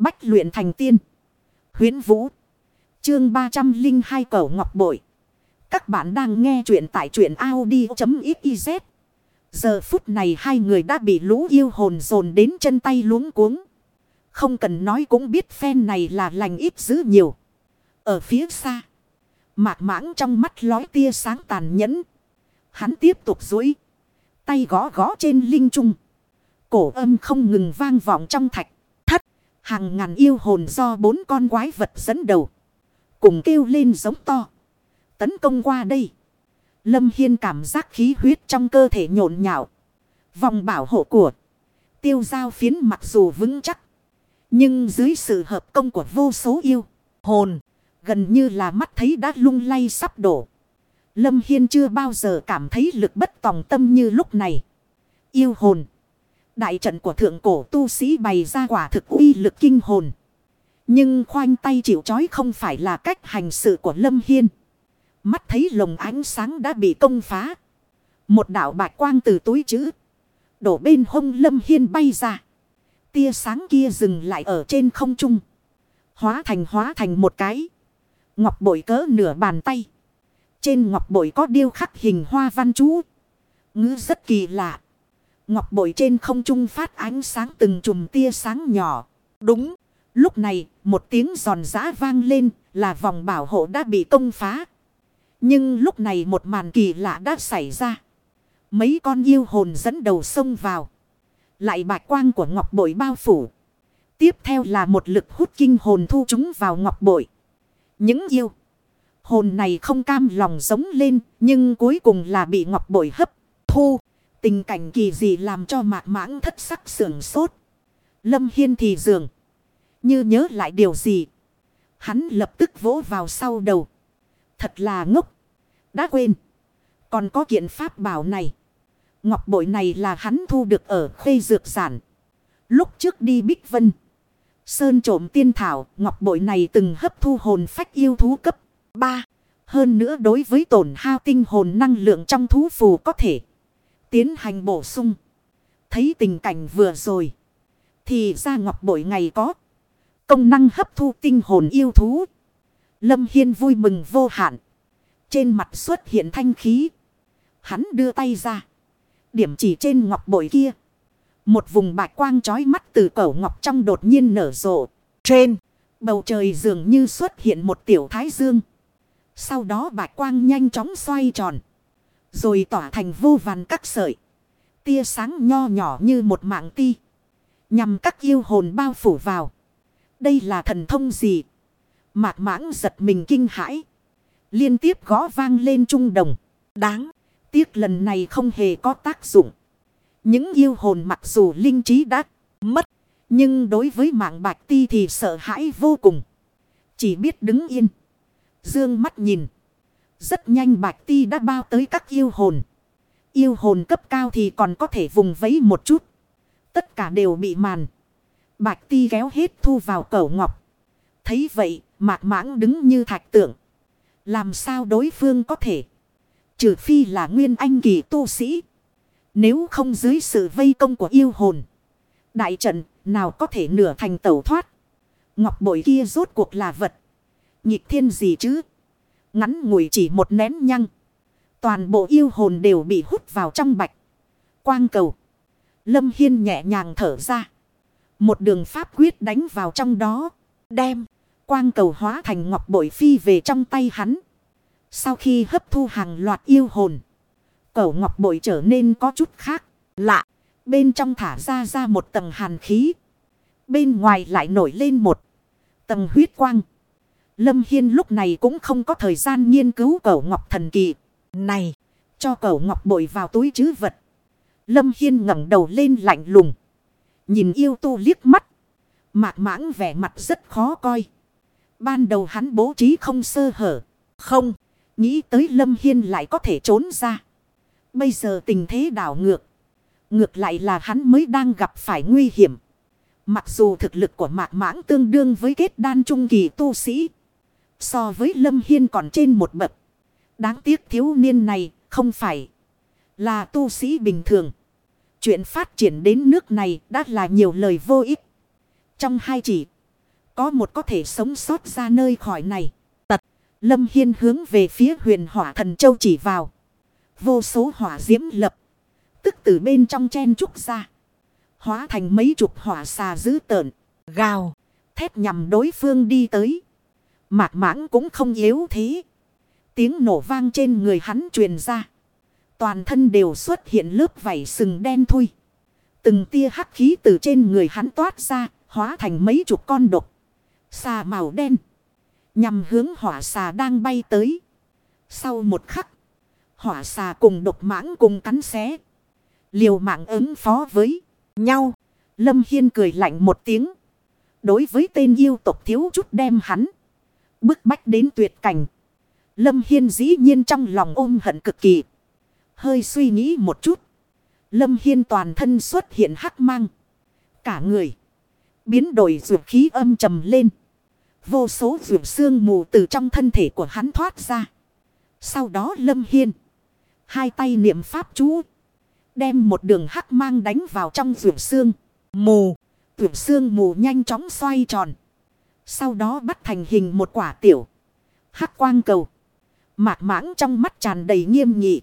Bách luyện thành tiên. Huyến Vũ. Chương 302 Cẩu Ngọc Bội. Các bạn đang nghe truyện tại truyện Audi.xyz. Giờ phút này hai người đã bị lũ yêu hồn dồn đến chân tay luống cuống. Không cần nói cũng biết phen này là lành ít dữ nhiều. Ở phía xa. Mạc mãng trong mắt lói tia sáng tàn nhẫn. Hắn tiếp tục dối. Tay gõ gõ trên linh trung. Cổ âm không ngừng vang vọng trong thạch. Hàng ngàn yêu hồn do bốn con quái vật dẫn đầu. Cùng kêu lên giống to. Tấn công qua đây. Lâm Hiên cảm giác khí huyết trong cơ thể nhộn nhạo. Vòng bảo hộ của. Tiêu giao phiến mặc dù vững chắc. Nhưng dưới sự hợp công của vô số yêu. Hồn. Gần như là mắt thấy đã lung lay sắp đổ. Lâm Hiên chưa bao giờ cảm thấy lực bất tòng tâm như lúc này. Yêu hồn. Đại trận của thượng cổ tu sĩ bày ra quả thực uy lực kinh hồn. Nhưng khoanh tay chịu chói không phải là cách hành sự của Lâm Hiên. Mắt thấy lồng ánh sáng đã bị công phá. Một đạo bạch quang từ túi chữ. Đổ bên hông Lâm Hiên bay ra. Tia sáng kia dừng lại ở trên không trung. Hóa thành hóa thành một cái. Ngọc bội cỡ nửa bàn tay. Trên ngọc bội có điêu khắc hình hoa văn chú. Ngữ rất kỳ lạ. Ngọc bội trên không trung phát ánh sáng từng chùm tia sáng nhỏ. Đúng. Lúc này, một tiếng giòn giã vang lên là vòng bảo hộ đã bị công phá. Nhưng lúc này một màn kỳ lạ đã xảy ra. Mấy con yêu hồn dẫn đầu sông vào. Lại bạch quang của ngọc bội bao phủ. Tiếp theo là một lực hút kinh hồn thu chúng vào ngọc bội. Những yêu. Hồn này không cam lòng giống lên. Nhưng cuối cùng là bị ngọc bội hấp. Thu. Tình cảnh kỳ dị làm cho mạc mãng thất sắc sưởng sốt. Lâm Hiên thì dường. Như nhớ lại điều gì. Hắn lập tức vỗ vào sau đầu. Thật là ngốc. Đã quên. Còn có kiện pháp bảo này. Ngọc bội này là hắn thu được ở khuê dược giản. Lúc trước đi Bích Vân. Sơn trộm tiên thảo. Ngọc bội này từng hấp thu hồn phách yêu thú cấp 3. Hơn nữa đối với tổn hao tinh hồn năng lượng trong thú phù có thể. Tiến hành bổ sung. Thấy tình cảnh vừa rồi. Thì ra ngọc bội ngày có. Công năng hấp thu tinh hồn yêu thú. Lâm Hiên vui mừng vô hạn. Trên mặt xuất hiện thanh khí. Hắn đưa tay ra. Điểm chỉ trên ngọc bội kia. Một vùng bạch quang trói mắt từ cẩu ngọc trong đột nhiên nở rộ. Trên. Bầu trời dường như xuất hiện một tiểu thái dương. Sau đó bạch quang nhanh chóng xoay tròn. Rồi tỏa thành vô vàn các sợi. Tia sáng nho nhỏ như một mạng ti. Nhằm các yêu hồn bao phủ vào. Đây là thần thông gì? Mạc mãng giật mình kinh hãi. Liên tiếp gõ vang lên trung đồng. Đáng. Tiếc lần này không hề có tác dụng. Những yêu hồn mặc dù linh trí đã mất. Nhưng đối với mạng bạch ti thì sợ hãi vô cùng. Chỉ biết đứng yên. Dương mắt nhìn. Rất nhanh bạch ti đã bao tới các yêu hồn. Yêu hồn cấp cao thì còn có thể vùng vẫy một chút. Tất cả đều bị màn. Bạch ti kéo hết thu vào cẩu ngọc. Thấy vậy, mạc mãng đứng như thạch tượng. Làm sao đối phương có thể? Trừ phi là nguyên anh kỳ tu sĩ. Nếu không dưới sự vây công của yêu hồn. Đại trận, nào có thể nửa thành tẩu thoát. Ngọc bội kia rốt cuộc là vật. Nhịp thiên gì chứ? Ngắn ngủi chỉ một nén nhăng. Toàn bộ yêu hồn đều bị hút vào trong bạch. Quang cầu. Lâm Hiên nhẹ nhàng thở ra. Một đường pháp quyết đánh vào trong đó. Đem. Quang cầu hóa thành ngọc bội phi về trong tay hắn. Sau khi hấp thu hàng loạt yêu hồn. Cầu ngọc bội trở nên có chút khác. Lạ. Bên trong thả ra ra một tầng hàn khí. Bên ngoài lại nổi lên một tầng huyết quang. Lâm Hiên lúc này cũng không có thời gian nghiên cứu cẩu ngọc thần kỳ. Này, cho cẩu ngọc bội vào túi chứ vật. Lâm Hiên ngẩng đầu lên lạnh lùng. Nhìn yêu tu liếc mắt. Mạc mãng vẻ mặt rất khó coi. Ban đầu hắn bố trí không sơ hở. Không, nghĩ tới Lâm Hiên lại có thể trốn ra. Bây giờ tình thế đảo ngược. Ngược lại là hắn mới đang gặp phải nguy hiểm. Mặc dù thực lực của mạc mãng tương đương với kết đan trung kỳ tu sĩ. So với Lâm Hiên còn trên một bậc. Đáng tiếc thiếu niên này không phải là tu sĩ bình thường. Chuyện phát triển đến nước này đã là nhiều lời vô ích. Trong hai chỉ, có một có thể sống sót ra nơi khỏi này. Tật. Lâm Hiên hướng về phía huyền hỏa thần châu chỉ vào. Vô số hỏa diễm lập. Tức từ bên trong chen trúc ra. Hóa thành mấy chục hỏa xà dữ tợn. Gào. thép nhằm đối phương đi tới. Mạc mãng cũng không yếu thế. Tiếng nổ vang trên người hắn truyền ra. Toàn thân đều xuất hiện lớp vảy sừng đen thui. Từng tia hắc khí từ trên người hắn toát ra, hóa thành mấy chục con độc. Xà màu đen. Nhằm hướng hỏa xà đang bay tới. Sau một khắc, hỏa xà cùng độc mãng cùng cắn xé. Liều mạng ứng phó với nhau. Lâm Hiên cười lạnh một tiếng. Đối với tên yêu tộc thiếu chút đem hắn. Bức bách đến tuyệt cảnh. Lâm Hiên dĩ nhiên trong lòng ôm hận cực kỳ. Hơi suy nghĩ một chút. Lâm Hiên toàn thân xuất hiện hắc mang. Cả người. Biến đổi ruột khí âm trầm lên. Vô số ruột xương mù từ trong thân thể của hắn thoát ra. Sau đó Lâm Hiên. Hai tay niệm pháp chú. Đem một đường hắc mang đánh vào trong ruột xương. Mù. Ruột xương mù nhanh chóng xoay tròn. Sau đó bắt thành hình một quả tiểu. Hắc quang cầu. Mạc mãng trong mắt tràn đầy nghiêm nghị.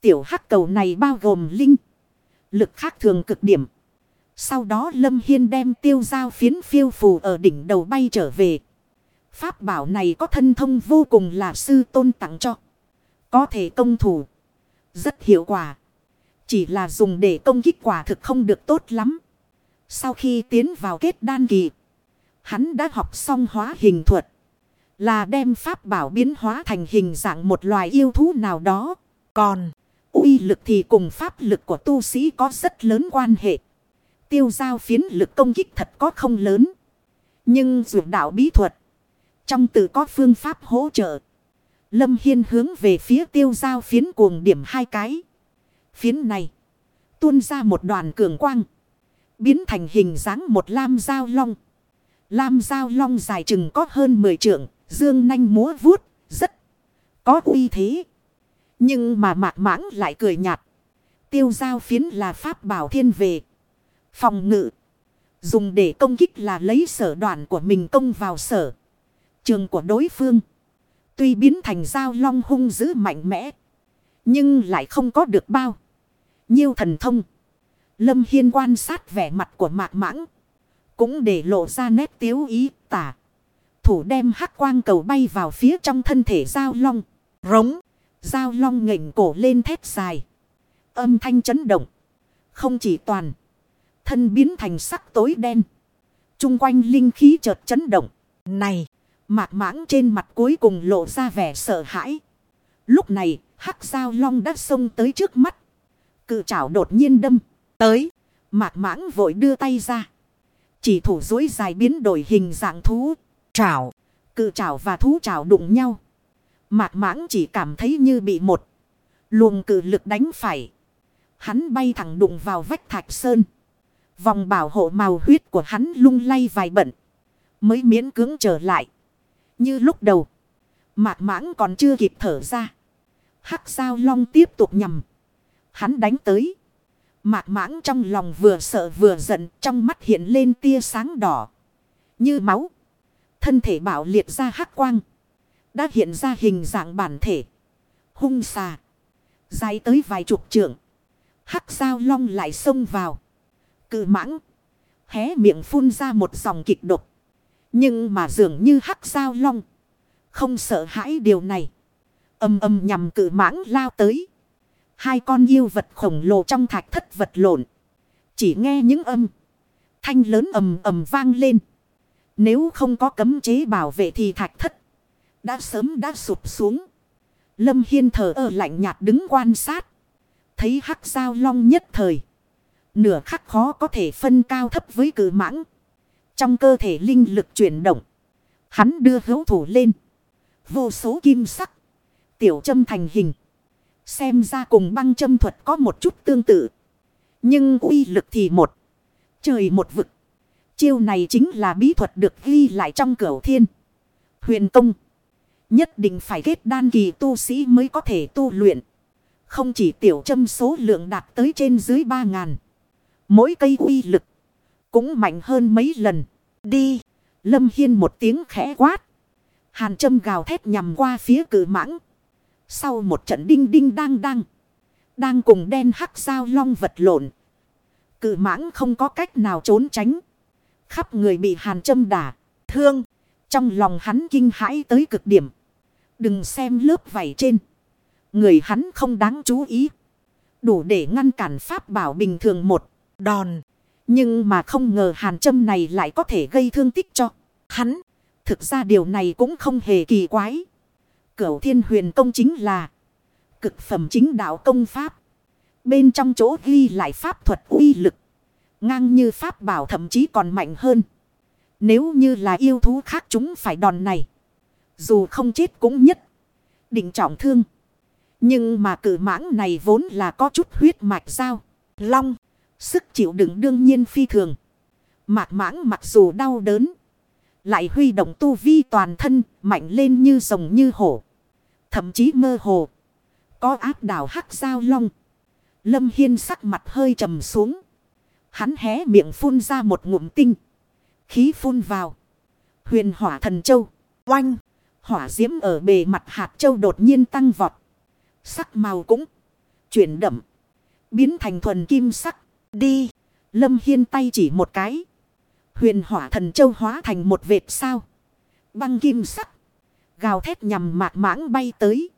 Tiểu hắc cầu này bao gồm linh. Lực khác thường cực điểm. Sau đó Lâm Hiên đem tiêu giao phiến phiêu phù ở đỉnh đầu bay trở về. Pháp bảo này có thân thông vô cùng là sư tôn tặng cho. Có thể công thủ. Rất hiệu quả. Chỉ là dùng để công kích quả thực không được tốt lắm. Sau khi tiến vào kết đan kỳ. Hắn đã học xong hóa hình thuật. Là đem pháp bảo biến hóa thành hình dạng một loài yêu thú nào đó. Còn, uy lực thì cùng pháp lực của tu sĩ có rất lớn quan hệ. Tiêu giao phiến lực công kích thật có không lớn. Nhưng dù đạo bí thuật. Trong từ có phương pháp hỗ trợ. Lâm Hiên hướng về phía tiêu giao phiến cuồng điểm hai cái. Phiến này. Tuôn ra một đoàn cường quang. Biến thành hình dáng một lam giao long. Lam giao long dài chừng có hơn 10 trượng. Dương nanh múa vuốt. Rất có uy thế. Nhưng mà mạc mãng lại cười nhạt. Tiêu giao phiến là pháp bảo thiên về. Phòng ngự. Dùng để công kích là lấy sở đoạn của mình công vào sở. Trường của đối phương. Tuy biến thành giao long hung dữ mạnh mẽ. Nhưng lại không có được bao. Nhiêu thần thông. Lâm Hiên quan sát vẻ mặt của mạc mãng. Cũng để lộ ra nét tiếu ý tả. Thủ đem hắc quang cầu bay vào phía trong thân thể giao long. Rống. Giao long ngẩng cổ lên thép dài. Âm thanh chấn động. Không chỉ toàn. Thân biến thành sắc tối đen. Trung quanh linh khí chợt chấn động. Này. Mạc mãng trên mặt cuối cùng lộ ra vẻ sợ hãi. Lúc này, hắc giao long đã xông tới trước mắt. Cự trảo đột nhiên đâm. Tới. Mạc mãng vội đưa tay ra. Chỉ thủ dối dài biến đổi hình dạng thú. Trảo. Cự trảo và thú trảo đụng nhau. Mạc mãng chỉ cảm thấy như bị một. Luồng cự lực đánh phải. Hắn bay thẳng đụng vào vách thạch sơn. Vòng bảo hộ màu huyết của hắn lung lay vài bận. Mới miễn cưỡng trở lại. Như lúc đầu. Mạc mãng còn chưa kịp thở ra. Hắc sao long tiếp tục nhầm Hắn đánh tới. Mạc mãng trong lòng vừa sợ vừa giận. Trong mắt hiện lên tia sáng đỏ. Như máu. Thân thể bảo liệt ra hắc quang. Đã hiện ra hình dạng bản thể. Hung xà. Dài tới vài chục trượng. Hắc sao long lại xông vào. Cự mãng. Hé miệng phun ra một dòng kịch độc. Nhưng mà dường như hắc sao long. Không sợ hãi điều này. Âm âm nhằm cự mãng lao tới. Hai con yêu vật khổng lồ trong thạch thất vật lộn. Chỉ nghe những âm. Thanh lớn ầm ầm vang lên. Nếu không có cấm chế bảo vệ thì thạch thất. Đã sớm đã sụp xuống. Lâm Hiên thở ở lạnh nhạt đứng quan sát. Thấy hắc sao long nhất thời. Nửa khắc khó có thể phân cao thấp với cử mãng. Trong cơ thể linh lực chuyển động. Hắn đưa hữu thủ lên. Vô số kim sắc. Tiểu châm thành hình. Xem ra cùng băng châm thuật có một chút tương tự. Nhưng uy lực thì một. Trời một vực. Chiêu này chính là bí thuật được ghi lại trong cửa thiên. Huyền công. Nhất định phải kết đan kỳ tu sĩ mới có thể tu luyện. Không chỉ tiểu châm số lượng đạt tới trên dưới ba ngàn. Mỗi cây uy lực cũng mạnh hơn mấy lần. Đi. Lâm Hiên một tiếng khẽ quát. Hàn châm gào thét nhằm qua phía cử mãng. Sau một trận đinh đinh đang đang. Đang cùng đen hắc sao long vật lộn. cự mãng không có cách nào trốn tránh. Khắp người bị hàn châm đả. Thương. Trong lòng hắn kinh hãi tới cực điểm. Đừng xem lớp vảy trên. Người hắn không đáng chú ý. Đủ để ngăn cản pháp bảo bình thường một đòn. Nhưng mà không ngờ hàn châm này lại có thể gây thương tích cho hắn. Thực ra điều này cũng không hề kỳ quái. Cửu thiên huyền công chính là cực phẩm chính đạo công pháp. Bên trong chỗ ghi lại pháp thuật uy lực. Ngang như pháp bảo thậm chí còn mạnh hơn. Nếu như là yêu thú khác chúng phải đòn này. Dù không chết cũng nhất. Định trọng thương. Nhưng mà cử mãng này vốn là có chút huyết mạch sao. Long. Sức chịu đựng đương nhiên phi thường. Mạc mãng mặc dù đau đớn. Lại huy động tu vi toàn thân. Mạnh lên như rồng như hổ. Thậm chí mơ hồ. Có áp đảo hắc sao long. Lâm Hiên sắc mặt hơi trầm xuống. Hắn hé miệng phun ra một ngụm tinh. Khí phun vào. Huyền hỏa thần châu. Oanh. Hỏa diễm ở bề mặt hạt châu đột nhiên tăng vọt. Sắc màu cũng chuyển đậm. Biến thành thuần kim sắc. Đi. Lâm Hiên tay chỉ một cái. Huyền hỏa thần châu hóa thành một vệt sao. Băng kim sắc. Gào thét nhằm mạc mãng bay tới.